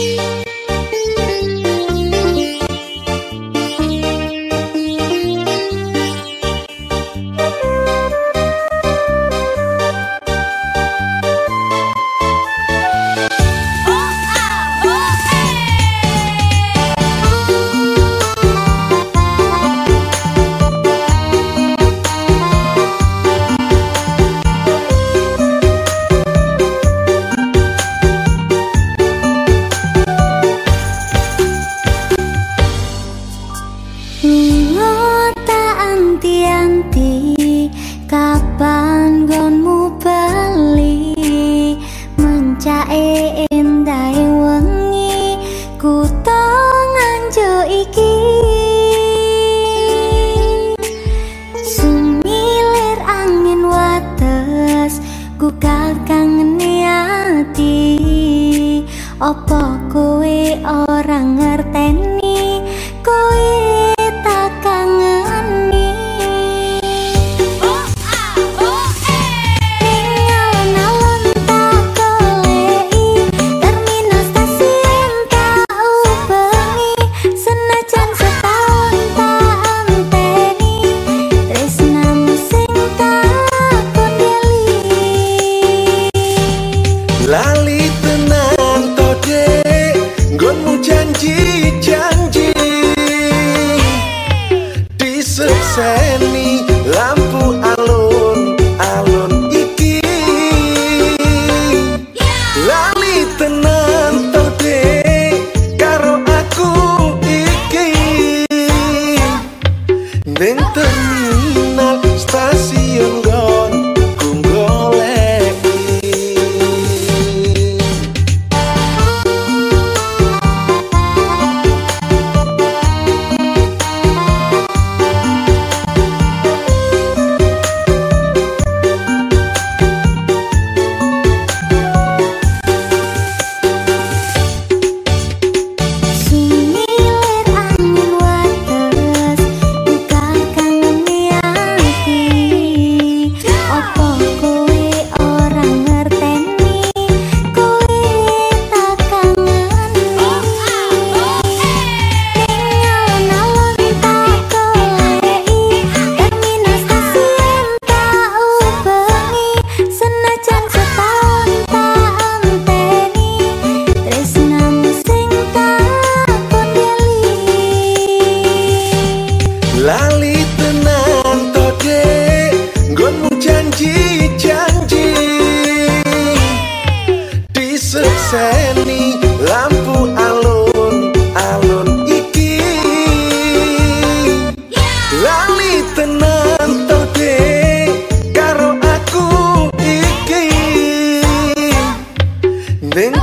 you. cae endai wengi kutong anjo iki sumilir angin wates ku kangen ati opo kowe orang ngerteni lali tenang tode gonmu janji janji. Di seni lampu alun alun iki. Lali tenang tode karo aku iki. Nenteni lali tenang toke gonmu janji janji di seseni lampu alun alun iki. Lali tenang toke karo aku iki. Neng